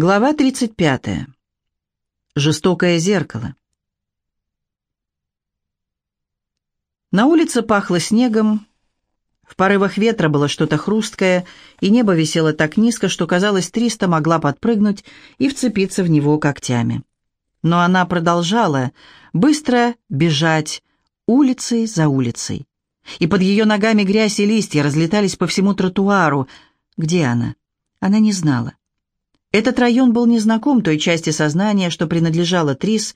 Глава 35. Жестокое зеркало. На улице пахло снегом, в порывах ветра было что-то хрусткое, и небо висело так низко, что, казалось, Триста могла подпрыгнуть и вцепиться в него когтями. Но она продолжала быстро бежать улицей за улицей. И под ее ногами грязь и листья разлетались по всему тротуару. Где она? Она не знала. Этот район был незнаком той части сознания, что принадлежала Трис,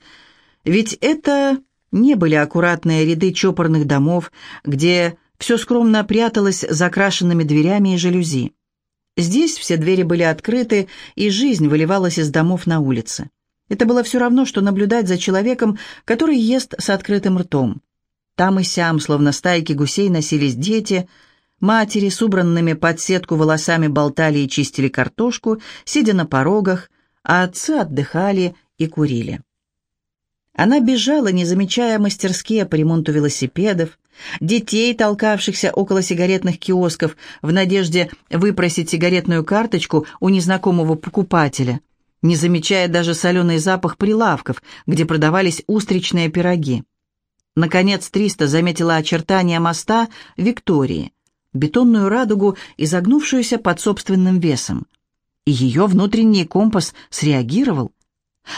ведь это не были аккуратные ряды чопорных домов, где все скромно пряталось за крашенными дверями и жалюзи. Здесь все двери были открыты, и жизнь выливалась из домов на улице. Это было все равно, что наблюдать за человеком, который ест с открытым ртом. Там и сям, словно стайки гусей, носились дети – Матери с убранными под сетку волосами болтали и чистили картошку, сидя на порогах, а отцы отдыхали и курили. Она бежала, не замечая мастерские по ремонту велосипедов, детей, толкавшихся около сигаретных киосков в надежде выпросить сигаретную карточку у незнакомого покупателя, не замечая даже соленый запах прилавков, где продавались устричные пироги. Наконец Триста заметила очертания моста Виктории, бетонную радугу, изогнувшуюся под собственным весом. И ее внутренний компас среагировал.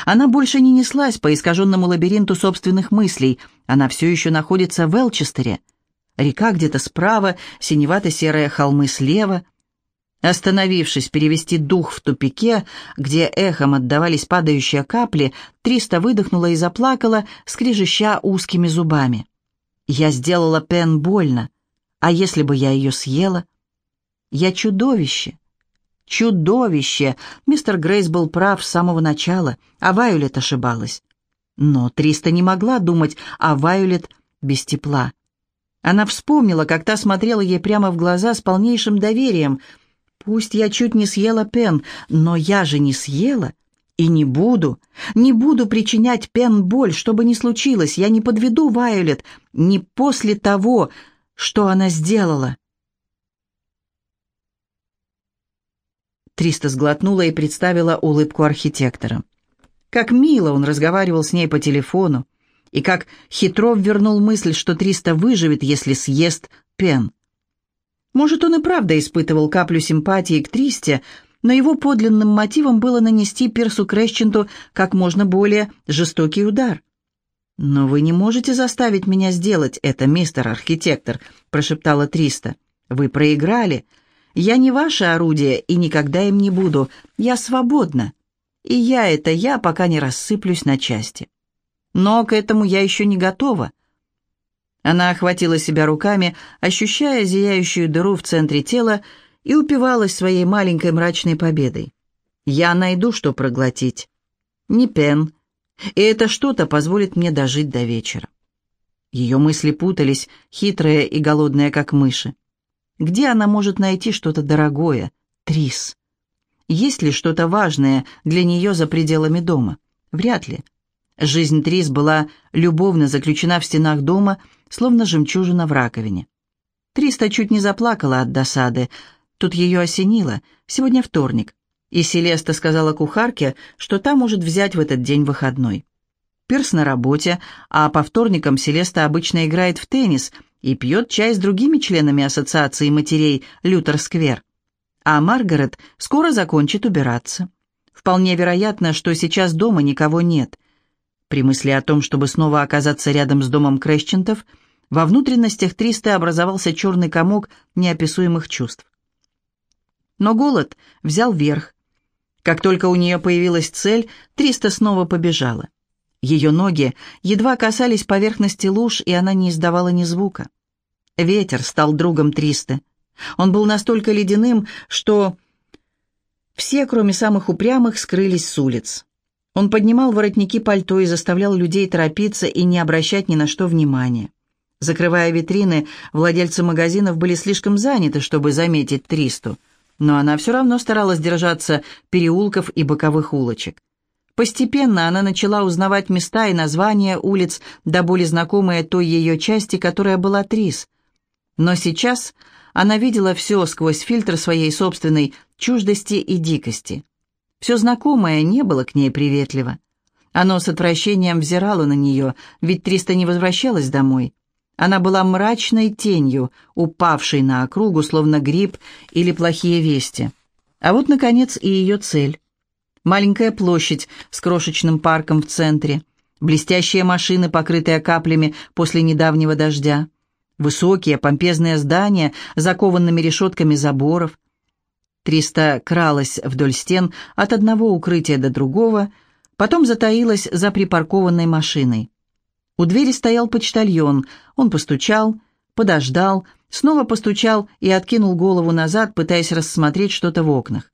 Она больше не неслась по искаженному лабиринту собственных мыслей. Она все еще находится в Элчестере. Река где-то справа, синевато-серые холмы слева. Остановившись перевести дух в тупике, где эхом отдавались падающие капли, Триста выдохнула и заплакала, скрежеща узкими зубами. «Я сделала Пен больно. А если бы я ее съела? Я чудовище. Чудовище! Мистер Грейс был прав с самого начала, а Вайолет ошибалась. Но Триста не могла думать о Вайолет без тепла. Она вспомнила, как та смотрела ей прямо в глаза с полнейшим доверием. «Пусть я чуть не съела Пен, но я же не съела и не буду. Не буду причинять Пен боль, что бы ни случилось. Я не подведу Вайолет, не после того, что она сделала?» Триста сглотнула и представила улыбку архитектора. Как мило он разговаривал с ней по телефону, и как хитро вернул мысль, что Триста выживет, если съест Пен. Может, он и правда испытывал каплю симпатии к Тристе, но его подлинным мотивом было нанести Персу Крещенту как можно более жестокий удар. «Но вы не можете заставить меня сделать это, мистер архитектор», — прошептала Триста. «Вы проиграли. Я не ваше орудие и никогда им не буду. Я свободна. И я — это я, пока не рассыплюсь на части. Но к этому я еще не готова». Она охватила себя руками, ощущая зияющую дыру в центре тела, и упивалась своей маленькой мрачной победой. «Я найду, что проглотить. Не пен, и это что-то позволит мне дожить до вечера. Ее мысли путались, хитрые и голодные, как мыши. Где она может найти что-то дорогое? Трис. Есть ли что-то важное для нее за пределами дома? Вряд ли. Жизнь Трис была любовно заключена в стенах дома, словно жемчужина в раковине. Триста чуть не заплакала от досады. Тут ее осенило. Сегодня вторник и Селеста сказала кухарке, что та может взять в этот день выходной. Пирс на работе, а по вторникам Селеста обычно играет в теннис и пьет чай с другими членами ассоциации матерей Лютер-сквер. А Маргарет скоро закончит убираться. Вполне вероятно, что сейчас дома никого нет. При мысли о том, чтобы снова оказаться рядом с домом Крещентов, во внутренностях Тристы образовался черный комок неописуемых чувств. Но голод взял верх, как только у нее появилась цель, Триста снова побежала. Ее ноги едва касались поверхности луж, и она не издавала ни звука. Ветер стал другом Тристы. Он был настолько ледяным, что все, кроме самых упрямых, скрылись с улиц. Он поднимал воротники пальто и заставлял людей торопиться и не обращать ни на что внимания. Закрывая витрины, владельцы магазинов были слишком заняты, чтобы заметить Тристу – но она все равно старалась держаться переулков и боковых улочек. Постепенно она начала узнавать места и названия улиц, до боли знакомые той ее части, которая была Трис. Но сейчас она видела все сквозь фильтр своей собственной чуждости и дикости. Все знакомое не было к ней приветливо. Оно с отвращением взирало на нее, ведь Триста не возвращалась домой. Она была мрачной тенью, упавшей на округу, словно гриб или плохие вести. А вот, наконец, и ее цель. Маленькая площадь с крошечным парком в центре, блестящие машины, покрытые каплями после недавнего дождя, высокие помпезные здания с закованными решетками заборов. Триста кралась вдоль стен от одного укрытия до другого, потом затаилась за припаркованной машиной. У двери стоял почтальон. Он постучал, подождал, снова постучал и откинул голову назад, пытаясь рассмотреть что-то в окнах.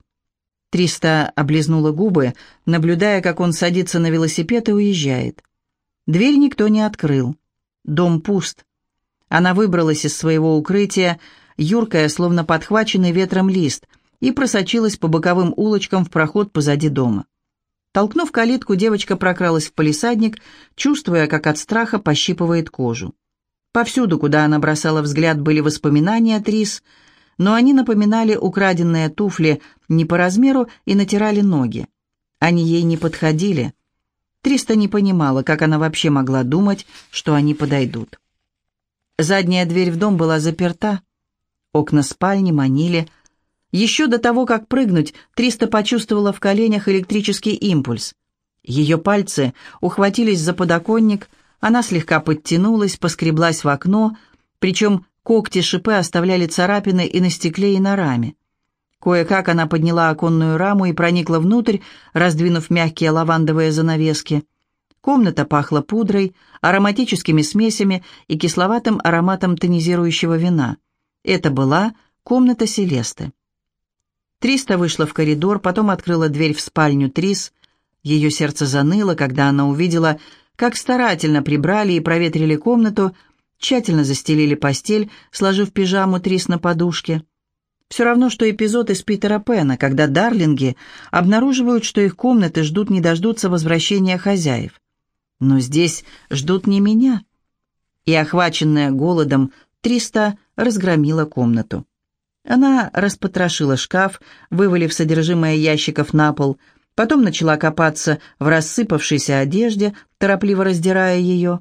Триста облизнула губы, наблюдая, как он садится на велосипед и уезжает. Дверь никто не открыл. Дом пуст. Она выбралась из своего укрытия, юркая, словно подхваченный ветром лист, и просочилась по боковым улочкам в проход позади дома. Толкнув калитку, девочка прокралась в палисадник, чувствуя, как от страха пощипывает кожу. Повсюду, куда она бросала взгляд, были воспоминания Трис, но они напоминали украденные туфли не по размеру и натирали ноги. Они ей не подходили. Триста не понимала, как она вообще могла думать, что они подойдут. Задняя дверь в дом была заперта. Окна спальни манили, еще до того, как прыгнуть, Триста почувствовала в коленях электрический импульс. Ее пальцы ухватились за подоконник, она слегка подтянулась, поскреблась в окно, причем когти-шипы оставляли царапины и на стекле, и на раме. Кое-как она подняла оконную раму и проникла внутрь, раздвинув мягкие лавандовые занавески. Комната пахла пудрой, ароматическими смесями и кисловатым ароматом тонизирующего вина. Это была комната Селесты. Триста вышла в коридор, потом открыла дверь в спальню Трис. Ее сердце заныло, когда она увидела, как старательно прибрали и проветрили комнату, тщательно застелили постель, сложив пижаму Трис на подушке. Все равно, что эпизод из Питера Пэна, когда дарлинги обнаруживают, что их комнаты ждут не дождутся возвращения хозяев. Но здесь ждут не меня. И, охваченная голодом, Триста разгромила комнату. Она распотрошила шкаф, вывалив содержимое ящиков на пол, потом начала копаться в рассыпавшейся одежде, торопливо раздирая ее.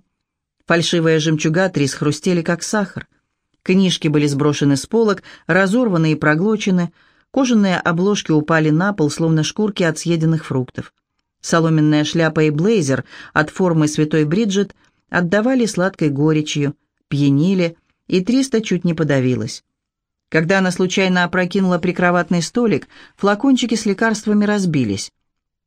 Фальшивые жемчуга трис хрустели, как сахар. Книжки были сброшены с полок, разорваны и проглочены, кожаные обложки упали на пол, словно шкурки от съеденных фруктов. Соломенная шляпа и блейзер от формы святой Бриджит отдавали сладкой горечью, пьянили, и Триста чуть не подавилась. Когда она случайно опрокинула прикроватный столик, флакончики с лекарствами разбились.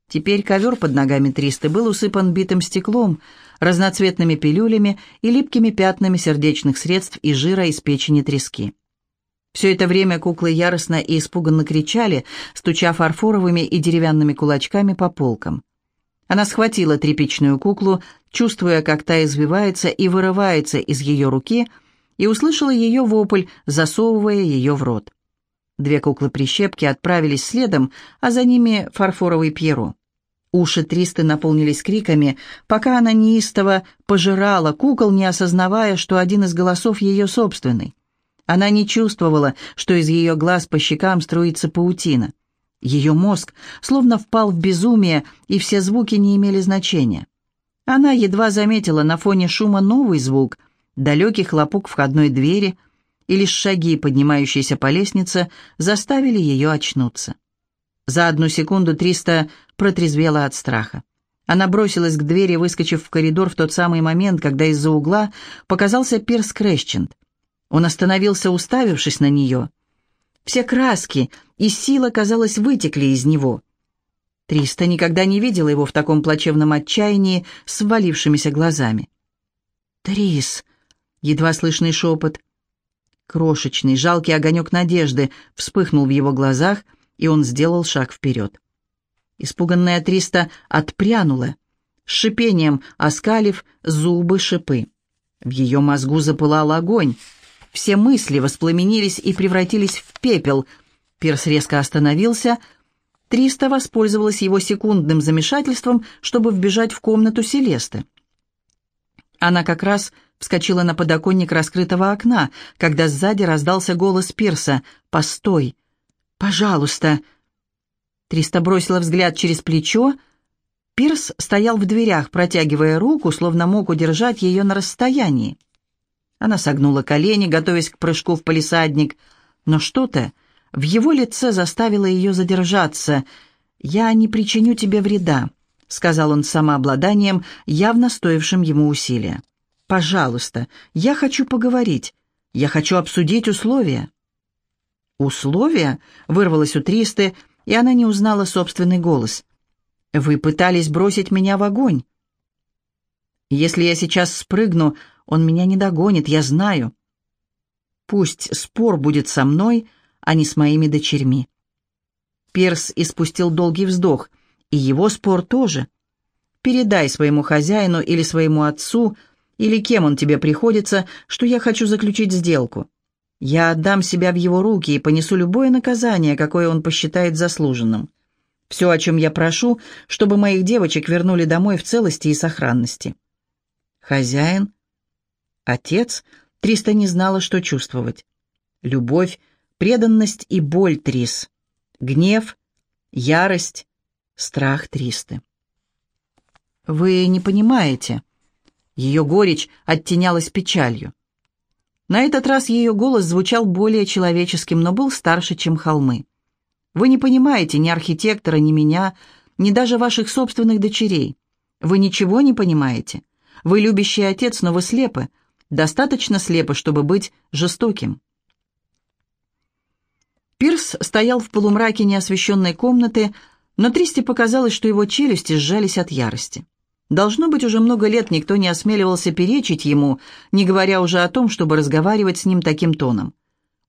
Теперь ковер под ногами Тристы был усыпан битым стеклом, разноцветными пилюлями и липкими пятнами сердечных средств и жира из печени трески. Все это время куклы яростно и испуганно кричали, стуча фарфоровыми и деревянными кулачками по полкам. Она схватила тряпичную куклу, чувствуя, как та извивается и вырывается из ее руки – и услышала ее вопль, засовывая ее в рот. Две куклы-прищепки отправились следом, а за ними фарфоровый Пьеро. Уши Тристы наполнились криками, пока она неистово пожирала кукол, не осознавая, что один из голосов ее собственный. Она не чувствовала, что из ее глаз по щекам струится паутина. Ее мозг словно впал в безумие, и все звуки не имели значения. Она едва заметила на фоне шума новый звук — Далекий хлопок входной двери и лишь шаги, поднимающиеся по лестнице, заставили ее очнуться. За одну секунду Триста протрезвела от страха. Она бросилась к двери, выскочив в коридор в тот самый момент, когда из-за угла показался Пирс Крэсчент. Он остановился, уставившись на нее. Все краски и сила, казалось, вытекли из него. Триста никогда не видела его в таком плачевном отчаянии с ввалившимися глазами. «Трис!» Едва слышный шепот. Крошечный, жалкий огонек надежды вспыхнул в его глазах, и он сделал шаг вперед. Испуганная Триста отпрянула, с шипением оскалив зубы шипы. В ее мозгу запылал огонь. Все мысли воспламенились и превратились в пепел. Пирс резко остановился. Триста воспользовалась его секундным замешательством, чтобы вбежать в комнату Селесты. Она как раз вскочила на подоконник раскрытого окна, когда сзади раздался голос Пирса «Постой! Пожалуйста!» Триста бросила взгляд через плечо. Пирс стоял в дверях, протягивая руку, словно мог удержать ее на расстоянии. Она согнула колени, готовясь к прыжку в палисадник, но что-то в его лице заставило ее задержаться. «Я не причиню тебе вреда», — сказал он самообладанием, явно стоившим ему усилия. «Пожалуйста, я хочу поговорить. Я хочу обсудить условия». «Условия?» — вырвалось у Тристы, и она не узнала собственный голос. «Вы пытались бросить меня в огонь». «Если я сейчас спрыгну, он меня не догонит, я знаю. Пусть спор будет со мной, а не с моими дочерьми». Перс испустил долгий вздох, и его спор тоже. «Передай своему хозяину или своему отцу, или кем он тебе приходится, что я хочу заключить сделку. Я отдам себя в его руки и понесу любое наказание, какое он посчитает заслуженным. Все, о чем я прошу, чтобы моих девочек вернули домой в целости и сохранности. Хозяин, отец, Триста не знала, что чувствовать. Любовь, преданность и боль Трис. Гнев, ярость, страх Тристы. «Вы не понимаете». Ее горечь оттенялась печалью. На этот раз ее голос звучал более человеческим, но был старше, чем холмы. «Вы не понимаете ни архитектора, ни меня, ни даже ваших собственных дочерей. Вы ничего не понимаете. Вы любящий отец, но вы слепы. Достаточно слепы, чтобы быть жестоким». Пирс стоял в полумраке неосвещенной комнаты, но Тристи показалось, что его челюсти сжались от ярости. Должно быть, уже много лет никто не осмеливался перечить ему, не говоря уже о том, чтобы разговаривать с ним таким тоном.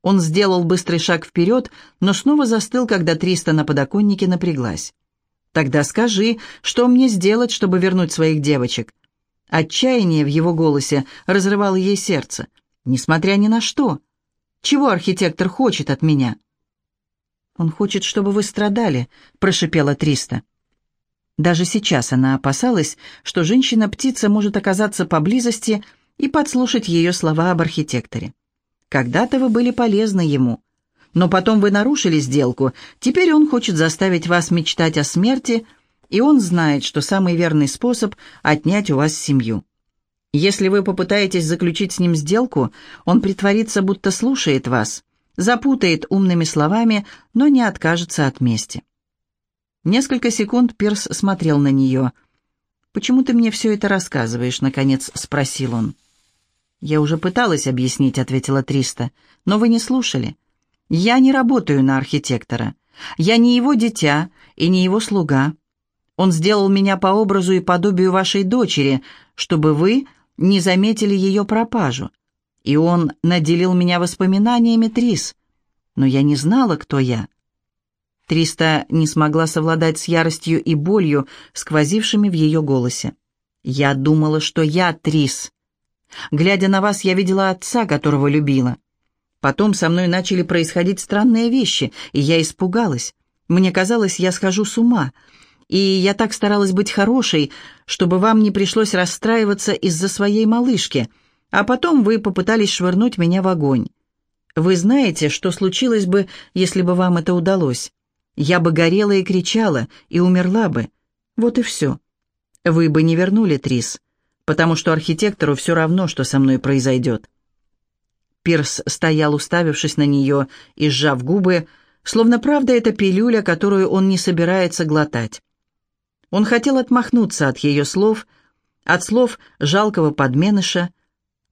Он сделал быстрый шаг вперед, но снова застыл, когда Триста на подоконнике напряглась. «Тогда скажи, что мне сделать, чтобы вернуть своих девочек?» Отчаяние в его голосе разрывало ей сердце. «Несмотря ни на что. Чего архитектор хочет от меня?» «Он хочет, чтобы вы страдали», — прошипела Триста. Даже сейчас она опасалась, что женщина-птица может оказаться поблизости и подслушать ее слова об архитекторе. «Когда-то вы были полезны ему, но потом вы нарушили сделку, теперь он хочет заставить вас мечтать о смерти, и он знает, что самый верный способ — отнять у вас семью. Если вы попытаетесь заключить с ним сделку, он притворится, будто слушает вас, запутает умными словами, но не откажется от мести». Несколько секунд Пирс смотрел на нее. «Почему ты мне все это рассказываешь?» — наконец спросил он. «Я уже пыталась объяснить», — ответила Триста, — «но вы не слушали. Я не работаю на архитектора. Я не его дитя и не его слуга. Он сделал меня по образу и подобию вашей дочери, чтобы вы не заметили ее пропажу. И он наделил меня воспоминаниями Трис. Но я не знала, кто я. Триста не смогла совладать с яростью и болью, сквозившими в ее голосе. «Я думала, что я Трис. Глядя на вас, я видела отца, которого любила. Потом со мной начали происходить странные вещи, и я испугалась. Мне казалось, я схожу с ума. И я так старалась быть хорошей, чтобы вам не пришлось расстраиваться из-за своей малышки, а потом вы попытались швырнуть меня в огонь. Вы знаете, что случилось бы, если бы вам это удалось?» Я бы горела и кричала, и умерла бы. Вот и все. Вы бы не вернули Трис, потому что архитектору все равно, что со мной произойдет. Пирс стоял, уставившись на нее и сжав губы, словно правда это пилюля, которую он не собирается глотать. Он хотел отмахнуться от ее слов, от слов жалкого подменыша.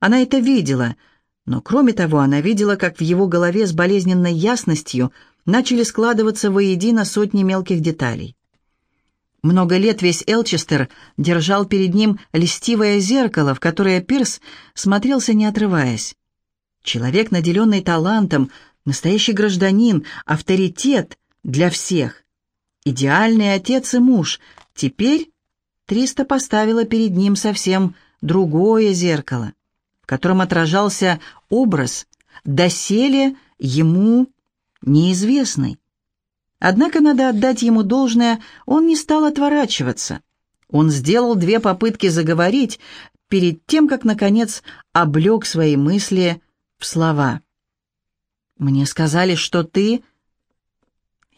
Она это видела, но кроме того она видела, как в его голове с болезненной ясностью – начали складываться воедино сотни мелких деталей. Много лет весь Элчестер держал перед ним льстивое зеркало, в которое Пирс смотрелся не отрываясь. Человек, наделенный талантом, настоящий гражданин, авторитет для всех. Идеальный отец и муж. Теперь Триста поставила перед ним совсем другое зеркало, котором отражался образ, доселе ему неизвестный. Однако надо отдать ему должное, он не стал отворачиваться. Он сделал две попытки заговорить перед тем, как, наконец, облег свои мысли в слова. «Мне сказали, что ты...»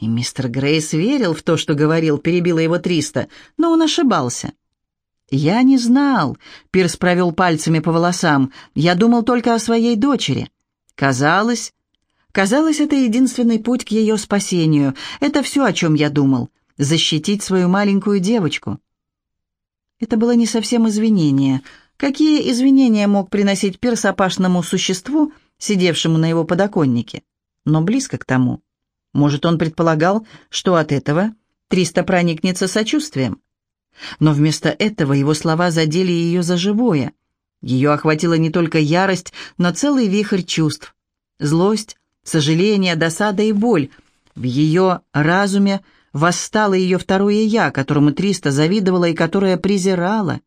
И мистер Грейс верил в то, что говорил, перебила его Триста, но он ошибался. «Я не знал», — Пирс провел пальцами по волосам, — «я думал только о своей дочери. Казалось, казалось, это единственный путь к ее спасению. Это все, о чем я думал. Защитить свою маленькую девочку». Это было не совсем извинение. Какие извинения мог приносить Пирс опашному существу, сидевшему на его подоконнике? Но близко к тому. Может, он предполагал, что от этого Триста проникнется сочувствием. Но вместо этого его слова задели ее за живое. Ее охватила не только ярость, но целый вихрь чувств. Злость, сожаление, досада и боль. В ее разуме восстало ее второе «я», которому Триста завидовала и которое презирала.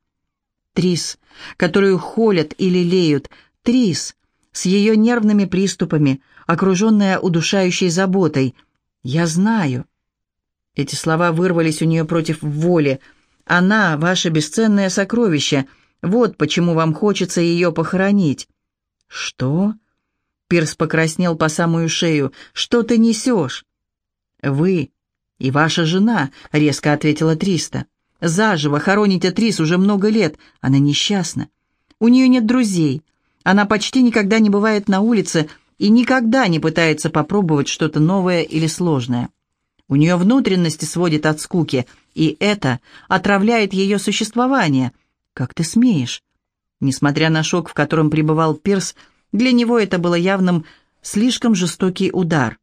Трис, которую холят и лелеют, Трис, с ее нервными приступами, окруженная удушающей заботой. «Я знаю». Эти слова вырвались у нее против воли – она — ваше бесценное сокровище. Вот почему вам хочется ее похоронить». «Что?» Пирс покраснел по самую шею. «Что ты несешь?» «Вы и ваша жена», — резко ответила Триста. «Заживо хороните Трис уже много лет. Она несчастна. У нее нет друзей. Она почти никогда не бывает на улице и никогда не пытается попробовать что-то новое или сложное. У нее внутренности сводит от скуки, и это отравляет ее существование. Как ты смеешь? Несмотря на шок, в котором пребывал Пирс, для него это было явным слишком жестокий удар.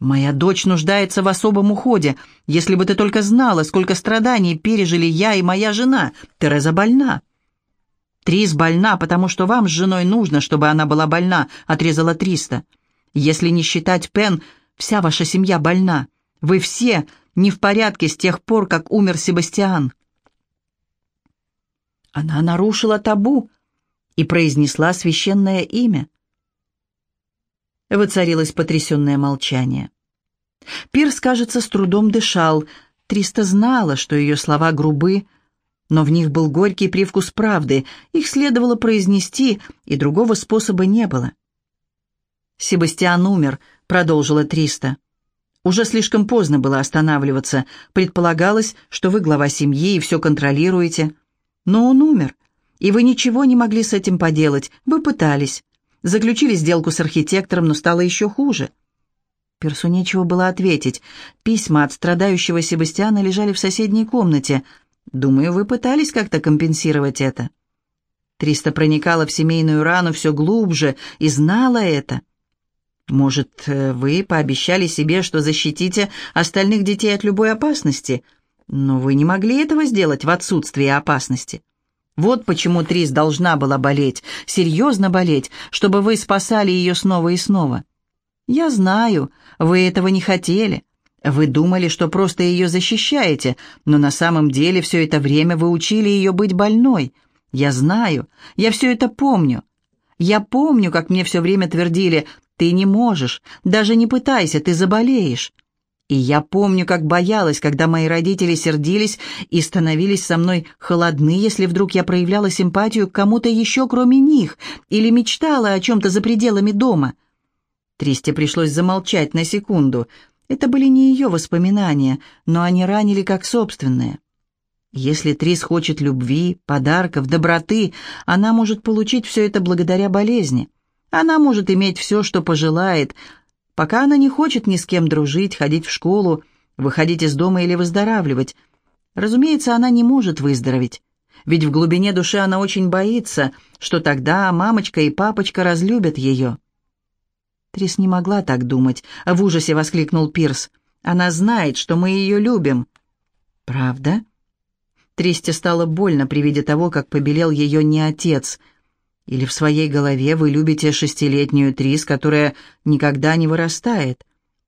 «Моя дочь нуждается в особом уходе. Если бы ты только знала, сколько страданий пережили я и моя жена. Тереза больна». «Трис больна, потому что вам с женой нужно, чтобы она была больна», — отрезала Триста. «Если не считать Пен, вся ваша семья больна. Вы все не в порядке с тех пор, как умер Себастьян. Она нарушила табу и произнесла священное имя. Воцарилось потрясенное молчание. Пирс, кажется, с трудом дышал. Триста знала, что ее слова грубы, но в них был горький привкус правды. Их следовало произнести, и другого способа не было. «Себастьян умер», — продолжила Триста. Уже слишком поздно было останавливаться. Предполагалось, что вы глава семьи и все контролируете. Но он умер, и вы ничего не могли с этим поделать. Вы пытались. Заключили сделку с архитектором, но стало еще хуже. Персу нечего было ответить. Письма от страдающего Себастьяна лежали в соседней комнате. Думаю, вы пытались как-то компенсировать это. Триста проникала в семейную рану все глубже и знала это. Может, э, вы пообещали себе, что защитите остальных детей от любой опасности, но вы не могли этого сделать в отсутствии опасности. Вот почему Трис должна была болеть, серьезно болеть, чтобы вы спасали ее снова и снова. Я знаю, вы этого не хотели. Вы думали, что просто ее защищаете, но на самом деле все это время вы учили ее быть больной. Я знаю, я все это помню. Я помню, как мне все время твердили, ты не можешь, даже не пытайся, ты заболеешь. И я помню, как боялась, когда мои родители сердились и становились со мной холодны, если вдруг я проявляла симпатию к кому-то еще, кроме них, или мечтала о чем-то за пределами дома. Тристе пришлось замолчать на секунду. Это были не ее воспоминания, но они ранили как собственные. Если Трис хочет любви, подарков, доброты, она может получить все это благодаря болезни. Она может иметь все, что пожелает, пока она не хочет ни с кем дружить, ходить в школу, выходить из дома или выздоравливать. Разумеется, она не может выздороветь, ведь в глубине души она очень боится, что тогда мамочка и папочка разлюбят ее. Трис не могла так думать, в ужасе воскликнул Пирс. Она знает, что мы ее любим. Правда? Тристе стало больно при виде того, как побелел ее не отец — или в своей голове вы любите шестилетнюю Трис, которая никогда не вырастает,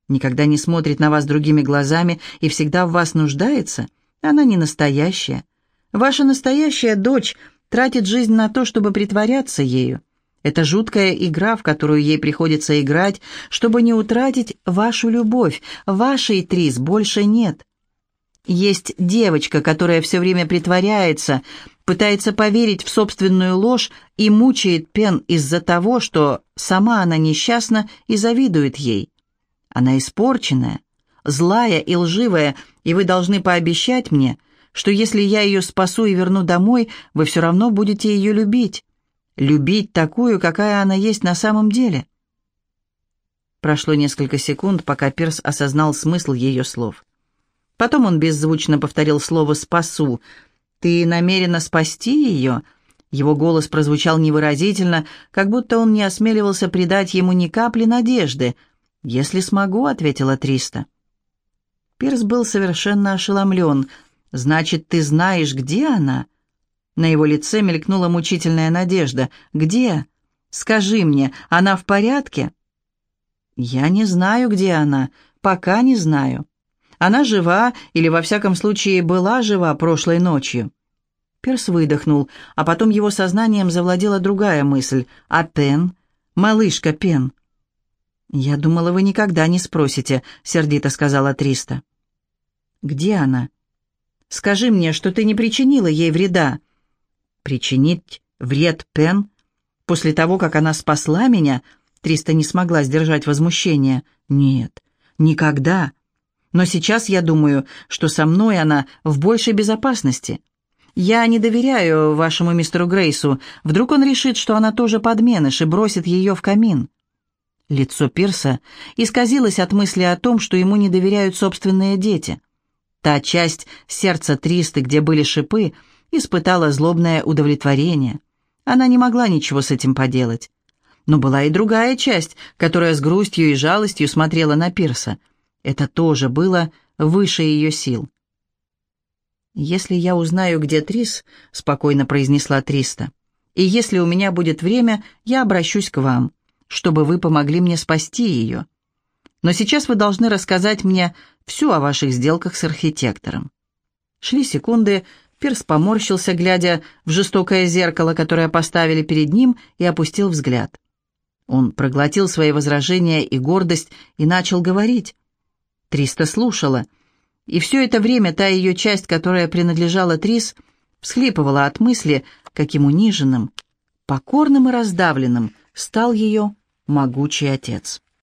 никогда не смотрит на вас другими глазами и всегда в вас нуждается? Она не настоящая. Ваша настоящая дочь тратит жизнь на то, чтобы притворяться ею. Это жуткая игра, в которую ей приходится играть, чтобы не утратить вашу любовь. Вашей Трис больше нет. Есть девочка, которая все время притворяется, пытается поверить в собственную ложь и мучает Пен из-за того, что сама она несчастна и завидует ей. Она испорченная, злая и лживая, и вы должны пообещать мне, что если я ее спасу и верну домой, вы все равно будете ее любить. Любить такую, какая она есть на самом деле». Прошло несколько секунд, пока Перс осознал смысл ее слов. Потом он беззвучно повторил слово «спасу». «Ты намерена спасти ее?» Его голос прозвучал невыразительно, как будто он не осмеливался придать ему ни капли надежды. «Если смогу», — ответила Триста. Пирс был совершенно ошеломлен. «Значит, ты знаешь, где она?» На его лице мелькнула мучительная надежда. «Где? Скажи мне, она в порядке?» «Я не знаю, где она. Пока не знаю. Она жива, или, во всяком случае, была жива прошлой ночью». Перс выдохнул, а потом его сознанием завладела другая мысль. «А Пен? Малышка Пен?» «Я думала, вы никогда не спросите», — сердито сказала Триста. «Где она? Скажи мне, что ты не причинила ей вреда». «Причинить вред Пен? После того, как она спасла меня?» Триста не смогла сдержать возмущение. «Нет, никогда. Но сейчас я думаю, что со мной она в большей безопасности. Я не доверяю вашему мистеру Грейсу. Вдруг он решит, что она тоже подменыш и бросит ее в камин». Лицо Пирса исказилось от мысли о том, что ему не доверяют собственные дети. Та часть сердца Тристы, где были шипы, испытала злобное удовлетворение. Она не могла ничего с этим поделать. Но была и другая часть, которая с грустью и жалостью смотрела на Пирса. Это тоже было выше ее сил. «Если я узнаю, где Трис», — спокойно произнесла Триста, «и если у меня будет время, я обращусь к вам, чтобы вы помогли мне спасти ее. Но сейчас вы должны рассказать мне все о ваших сделках с архитектором». Шли секунды, Пирс поморщился, глядя в жестокое зеркало, которое поставили перед ним, и опустил взгляд. Он проглотил свои возражения и гордость и начал говорить. Триста слушала — и все это время та ее часть, которая принадлежала Трис, всхлипывала от мысли, каким униженным, покорным и раздавленным стал ее могучий отец.